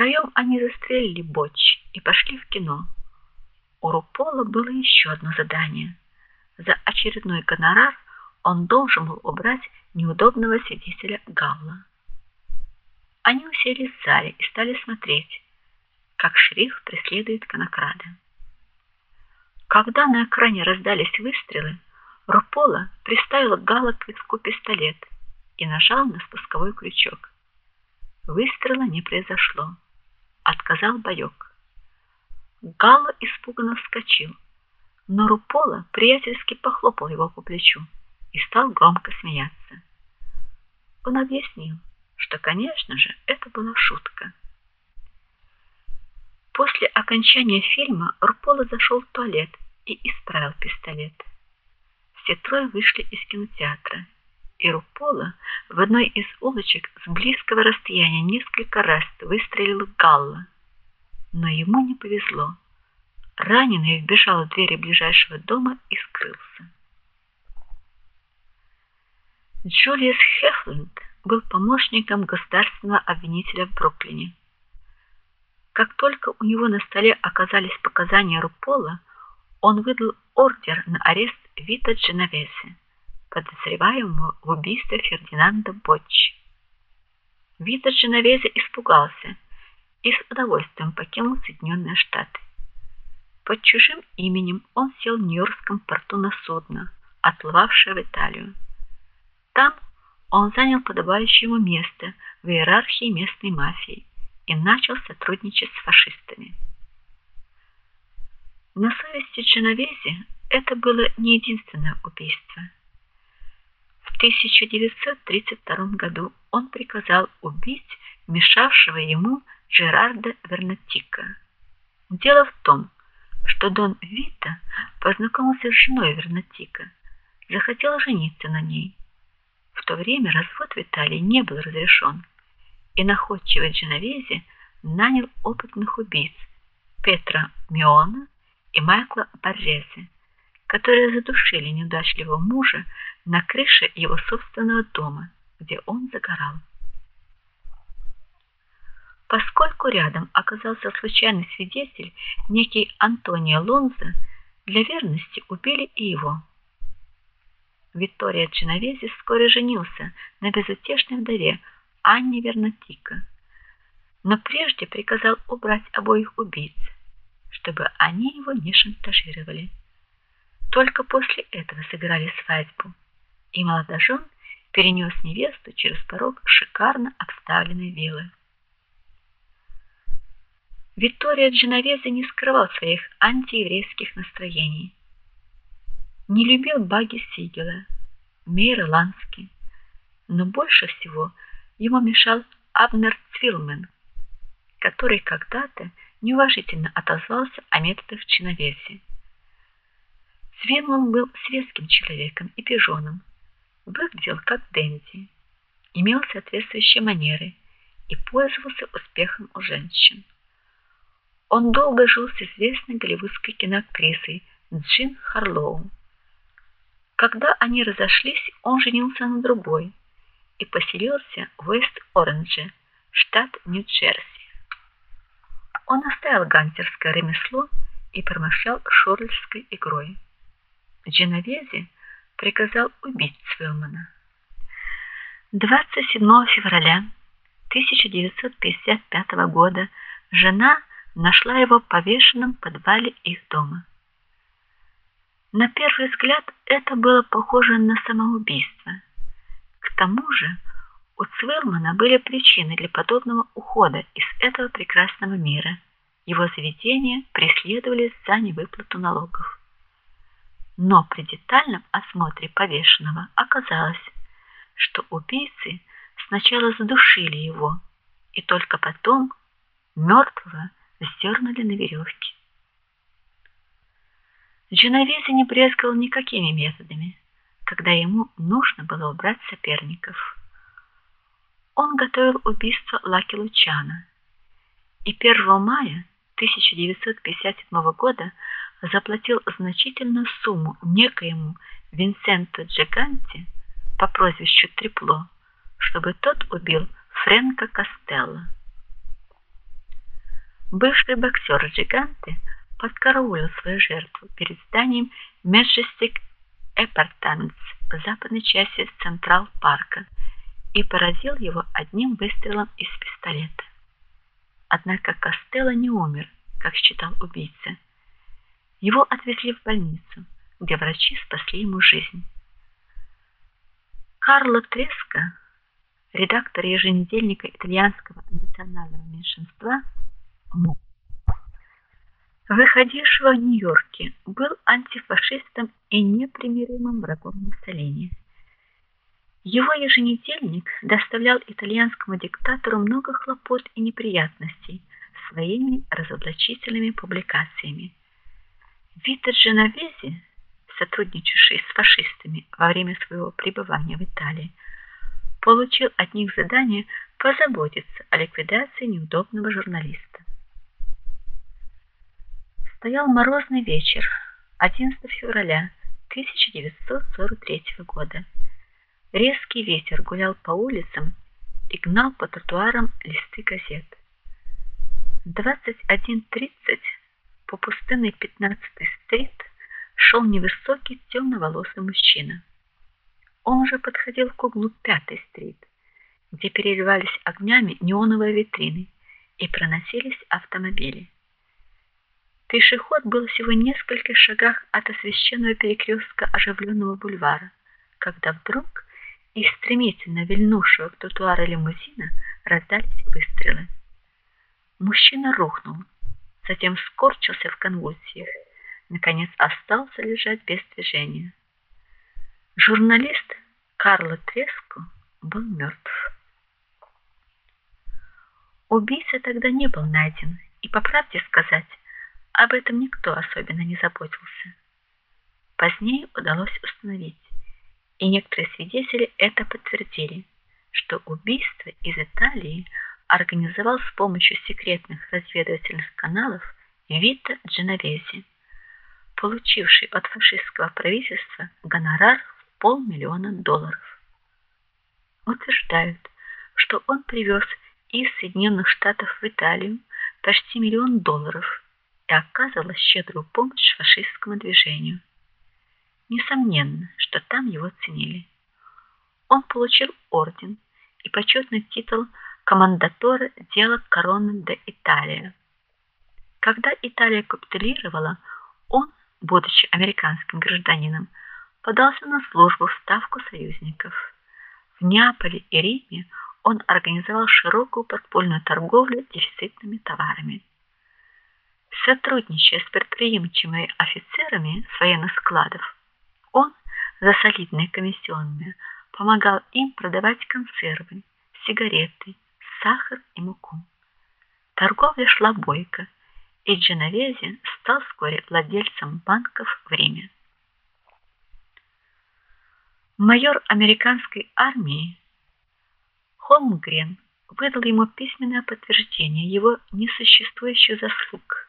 Втроем они застрелили Боч и пошли в кино. У Рупола было еще одно задание. За очередной гонорар он должен был убрать неудобного свидетеля Галла. Они уселись в зале и стали смотреть, как шериф преследует конокрада. Когда на экране раздались выстрелы, Рупола приставил к Галла к виску пистолет и нажал на спусковой крючок. Выстрела не произошло. Отказал боек. Галла испуганно вскочил, но Рупола приятельски похлопал его по плечу и стал громко смеяться. Он объяснил, что, конечно же, это была шутка. После окончания фильма Рупола зашел в туалет и исправил пистолет. Все трое вышли из кинотеатра и Рупола в одной из улочек с близкого расстояния несколько раз выстрелил Галла. Но ему не повезло. Раненый вбежал в двери ближайшего дома и скрылся. Джулиус Хефленд был помощником государственного обвинителя в Бруклине. Как только у него на столе оказались показания Рупола, он выдал ордер на арест Вита Дженовезе подозреваемого в убийстве Фердинанда Боччи. Вита Дженовезе испугался и с удовольствием покинул Соединенные Штаты. Под чужим именем он сел в Нью-Йоркском порту на судно, отплывавшее в Италию. Там он занял подобающее ему место в иерархии местной мафии и начал сотрудничать с фашистами. На совести Дженовезе это было не единственное убийство. 1932 году он приказал убить мешавшего ему Жерарда Вернатика. Дело в том, что Дон Вита познакомился с женой Вернатика, захотел жениться на ней. В то время развод в Италии не был разрешен, и находчивый Дженовези нанял опытных убийц Петра Миона и Майкла Баррезе которые задушили неудачливого мужа на крыше его собственного дома, где он загорал. Поскольку рядом оказался случайный свидетель, некий Антонио Лонзо, для верности убили и его. Виктория Дженовези вскоре женился на безутешной вдове Анне Вернатика, но прежде приказал убрать обоих убийц, чтобы они его не шантажировали. Только после этого сыграли свадьбу, и молодожен перенес невесту через порог шикарно обставленной виллы. Виктория Дженовезе не скрывал своих антиеврейских настроений. Не любил Баги Сигела, Мейра Лански, но больше всего ему мешал Абнер Цвилмен, который когда-то неуважительно отозвался о методах Дженовезе. Свенлон был светским человеком и пижоном, выглядел как денди, имел соответствующие манеры и пользовался успехом у женщин. Он долго жил с известной голливудской киноактрисой Джин Харлоу. Когда они разошлись, он женился на другой и поселился в Вест-Оранже, штат Нью-Джерси. Он оставил гангстерское ремесло и промышлял шорльской игрой. Дженовези приказал убить Свилмана. 27 февраля 1955 года жена нашла его повешенным в подвале их дома. На первый взгляд это было похоже на самоубийство. К тому же у Цвилмана были причины для подобного ухода из этого прекрасного мира. Его заведения преследовали за невыплату налогов но при детальном осмотре повешенного оказалось, что убийцы сначала задушили его и только потом мертвого сдернули на веревке. Дженовези не брезговал никакими методами, когда ему нужно было убрать соперников. Он готовил убийство Лаки Лучана. И 1 мая 1957 года заплатил значительную сумму некоему Винсенту Джиганти по прозвищу Трипло, чтобы тот убил Фрэнка Костелло. Бывший боксер Джиганте подкараулил свою жертву перед зданием Majestic Apartments в западной части Централ-парка и поразил его одним выстрелом из пистолета. Однако Костелло не умер, как считал убийца. Его отвезли в больницу, где врачи спасли ему жизнь. Карло Треско, редактор еженедельника итальянского национального меньшинства, выходившего в Нью-Йорке, был антифашистом и непримиримым врагом Муссолини. Его еженедельник доставлял итальянскому диктатору много хлопот и неприятностей своими разоблачительными публикациями. Вито Дженовези, сотрудничавший с фашистами во время своего пребывания в Италии, получил от них задание позаботиться о ликвидации неудобного журналиста. Стоял морозный вечер, 11 февраля 1943 года. Резкий ветер гулял по улицам и гнал по тротуарам листы газет. В 21:30 по пустынной 15-й стрит шел невысокий темноволосый мужчина. Он уже подходил к углу 5-й стрит, где переливались огнями неоновые витрины и проносились автомобили. Пешеход был всего в нескольких шагах от освещенного перекрестка оживленного бульвара, когда вдруг из стремительно вильнувшего к тротуару лимузина раздались выстрелы. Мужчина рухнул, затем скорчился в конвульсиях, наконец остался лежать без движения. Журналист Карло Треско был мертв. Убийца тогда не был найден, и по правде сказать, об этом никто особенно не заботился. Позднее удалось установить, и некоторые свидетели это подтвердили, что убийство из Италии организовал с помощью секретных разведывательных каналов Вита Дженовези, получивший от фашистского правительства гонорар в полмиллиона долларов. Утверждают, что он привез из Соединенных Штатов в Италию почти миллион долларов и оказывал щедрую помощь фашистскому движению. Несомненно, что там его ценили. Он получил орден и почетный титул командаторе дела Короны де Италия. Когда Италия капитулировала, он, будучи американским гражданином, подался на службу в ставку союзников. В Неаполе и Риме он организовал широкую подпольную торговлю дефицитными товарами. Сотрудничая с предприимчивыми офицерами военных складов, он за солидные комиссионные помогал им продавать консервы, сигареты, сахар и муку. Торговля шла бойко, и Дженовези стал вскоре владельцем банков в Риме. Майор американской армии Холмгрен выдал ему письменное подтверждение его несуществующих заслуг.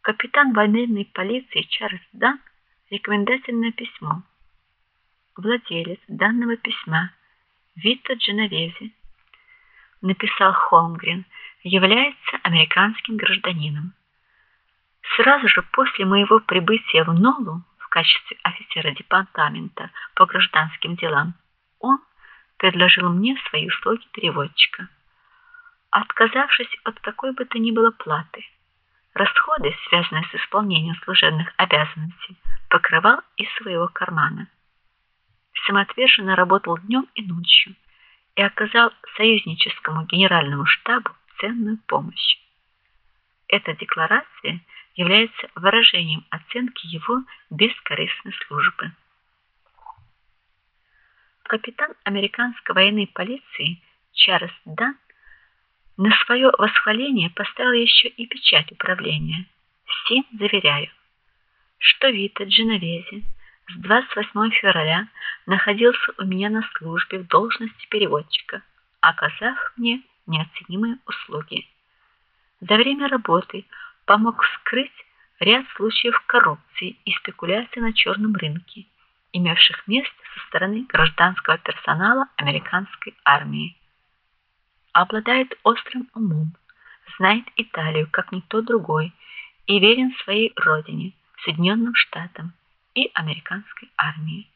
Капитан военной полиции Чарльз Дан рекомендательное письмо. Владелец данного письма Вито Дженовези написал Холмгрен, является американским гражданином. Сразу же после моего прибытия в Нолу в качестве офицера департамента по гражданским делам, он предложил мне свои услуги переводчика. Отказавшись от какой бы то ни было платы, расходы, связанные с исполнением служебных обязанностей, покрывал из своего кармана. Самоотверженно работал днем и ночью и оказал союзническому генеральному штабу ценную помощь. Эта декларация является выражением оценки его бескорыстной службы. Капитан американской военной полиции Чарльз Дан на свое восхваление поставил еще и печать управления. Всем заверяю, что Вита Дженовези с 28 февраля находился у меня на службе в должности переводчика, оказав мне неоценимые услуги. За время работы помог вскрыть ряд случаев коррупции и спекуляций на черном рынке, имевших место со стороны гражданского персонала американской армии. Обладает острым умом, знает Италию как никто другой и верен своей родине, Соединенным Штатам и американской армии.